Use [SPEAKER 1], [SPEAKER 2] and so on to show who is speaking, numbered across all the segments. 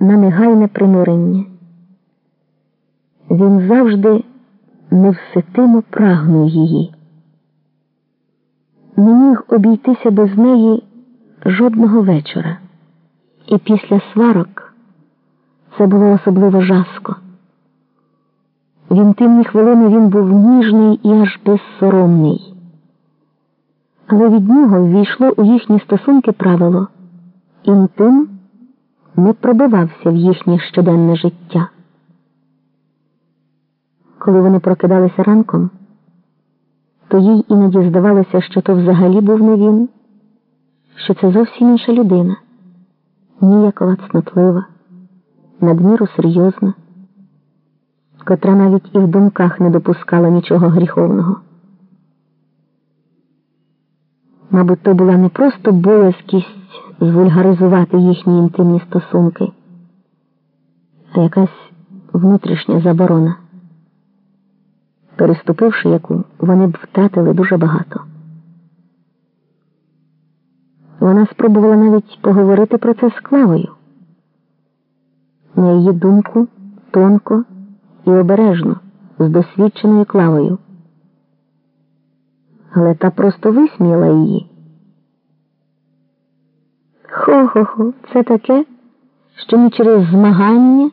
[SPEAKER 1] на негайне примирення. Він завжди невситимо прагнув її. Не міг обійтися без неї жодного вечора, і після сварок це було особливо жаско. В інтимні хвилини він був ніжний і аж безсоромний. Але від нього ввійшло у їхні стосунки правило інтим не пробивався в їхнє щоденне життя. Коли вони прокидалися ранком, то їй іноді здавалося, що то взагалі був не він, що це зовсім інша людина, ніякова цнотлива, надміру серйозна, котра навіть і в думках не допускала нічого гріховного. Мабуть, то була не просто боязкість звульгаризувати їхні інтимні стосунки, а якась внутрішня заборона, переступивши яку вони б втратили дуже багато. Вона спробувала навіть поговорити про це з Клавою. На її думку, тонко і обережно, з досвідченою Клавою. Але та просто висміяла її. Хо-хо-хо, це таке, що ні через змагання,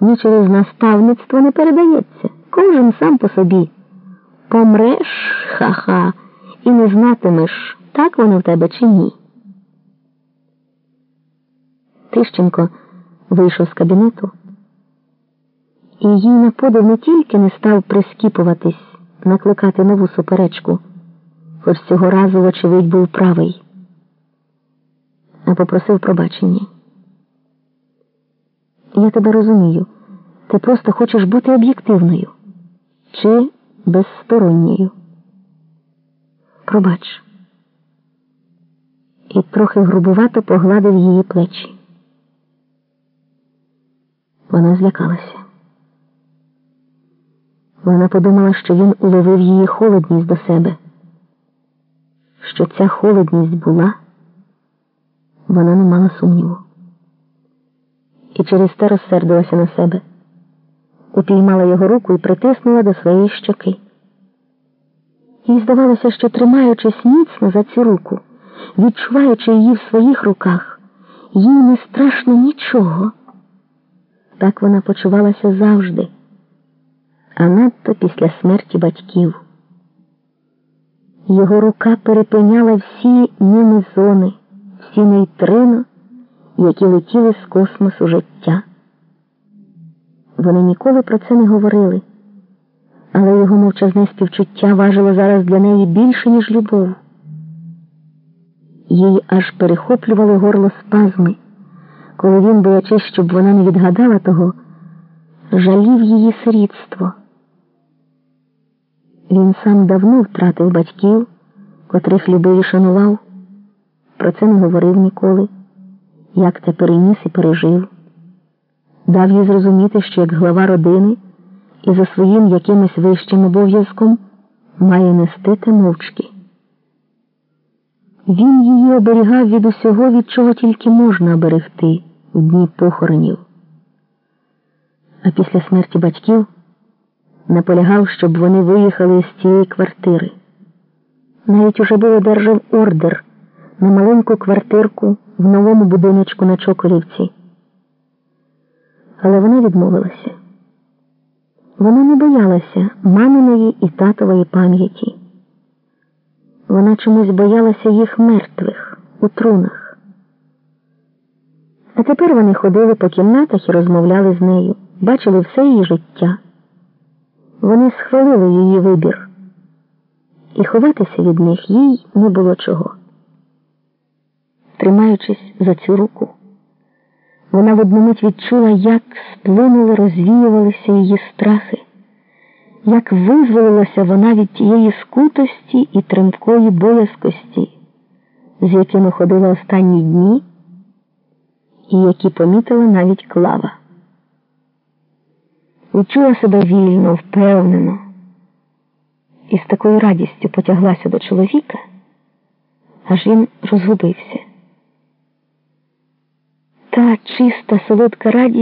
[SPEAKER 1] ні через наставництво не передається. Кожен сам по собі. Помреш, ха-ха, і не знатимеш, так воно в тебе чи ні. Тищенко вийшов з кабінету, і їй на подив не тільки не став прискіпуватись, накликати нову суперечку, хоч цього разу, вочевидь, був правий а попросив пробачення. Я тебе розумію. Ти просто хочеш бути об'єктивною чи безсторонньою. Пробач. І трохи грубувато погладив її плечі. Вона злякалася. Вона подумала, що він уловив її холодність до себе, що ця холодність була вона не мала сумніву. І через те розсердилася на себе, упіймала його руку і притиснула до своєї щоки. Їй здавалося, що, тримаючись міцно за цю руку, відчуваючи її в своїх руках, їй не страшно нічого. Так вона почувалася завжди, а надто після смерті батьків. Його рука перепиняла всі німи зони всі нейтрино, які летіли з космосу життя. Вони ніколи про це не говорили, але його мовчазне співчуття важило зараз для неї більше, ніж любов. Їй аж перехоплювали горло спазми, коли він, боячись, щоб вона не відгадала того, жалів її сирітство. Він сам давно втратив батьків, котрих любив і шанував про це не говорив ніколи, як це переніс і пережив, дав їй зрозуміти, що як глава родини і за своїм якимось вищим обов'язком має нести те мовчки. Він її оберігав від усього, від чого тільки можна оберегти в дні похоронів. А після смерті батьків наполягав, щоб вони виїхали з цієї квартири. Навіть уже був одержав ордер на маленьку квартирку в новому будиночку на Чоколівці. Але вона відмовилася. Вона не боялася маминої і татової пам'яті. Вона чомусь боялася їх мертвих у трунах. А тепер вони ходили по кімнатах і розмовляли з нею, бачили все її життя. Вони схвалили її вибір, і ховатися від них їй не було чого тримаючись за цю руку. Вона в одну мить відчула, як сплинули, розвіювалися її страхи, як визволилася вона від тієї скутості і тримкої боязкості, з якими ходила останні дні, і які помітила навіть клава. Відчула себе вільно, впевнено, і з такою радістю потяглася до чоловіка, аж він розгубився. Та чиста солодка радість.